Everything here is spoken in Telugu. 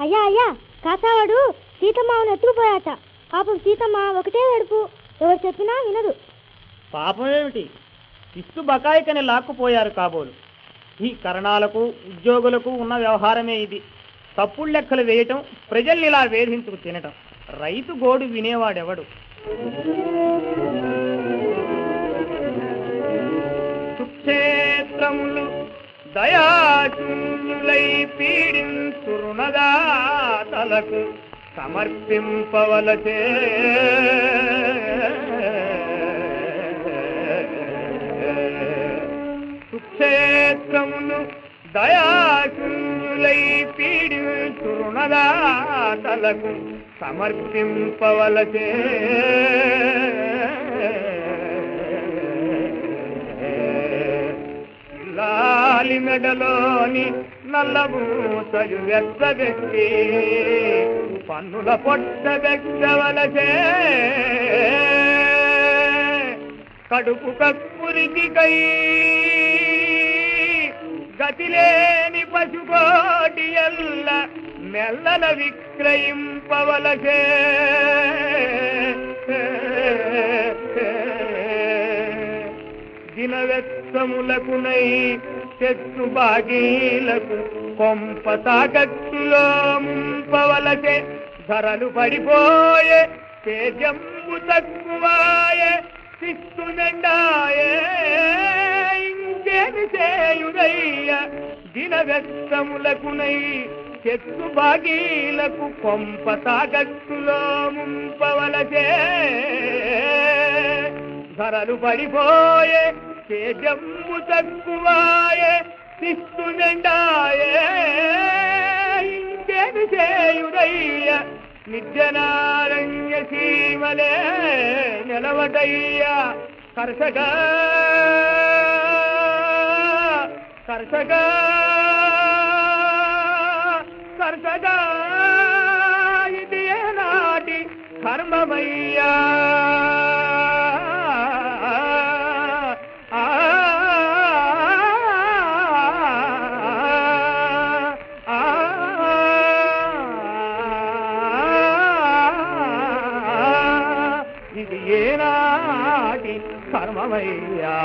అయ్యా అయ్యా కాసావాడు సీతమ్మను ఎత్తుకుపోయాట. పాపం సీతమ్మ ఒకటే ఏడుపు. ఎవరు చెప్పినా వినదు. పాపం ఏమిటి? ఇస్తు బకాయికని లాక్కుపోయారు కాబోలు. ఈ కరణాలకు ఉద్యోగులకు ఉన్న వ్యవహారమే ఇది. తప్పుడు లెక్కలు వేయటం ప్రజల్ని ఇలా వేధించుకు తినటం. రైతు గోడు వినేవాడెవడు? సుక్షేత్రములు దయాశూన్యులై పీడించురుణదాతలకు సమర్పింపవలసే సుక్షేత్రమును దయాశూన్యులై పీడించురుణదాతలకు సమర్పింపవలసే గాలి మెడలోని నల్లబూసలు వెచ్చబెట్టి పన్నుల పొట్ట వెచ్చవలసే. కడుపు కక్కురికి కై గతిలేని పశుకోటి ఎల్ల మెల్లల విక్రయింపవలసే. దినవెత్తములకునై చెట్టు బాగీలకు కొంప సాగత్తులో ముంపవలసే ధరలు పడిపోయే తేజంబు తక్కువాయే శిస్తు నిండాయే ఇంకేమి చేయుదయ్య? దినవెత్తములకునై చెట్టు బాగీలకు కొంప సాగత్తులో ముంపవలసే ధరలు పడిపోయే తేజమ్ము తక్కువాయే శిస్తు నిండాయే. ఇంకేమి చేయుడయ్య నిర్జనారణ్య సీమలే నిలవటయ్య కర్షక కర్షక కర్షక ఇది నాటి కర్మమయ్యా? இது ஏனாடி கர்மமையா.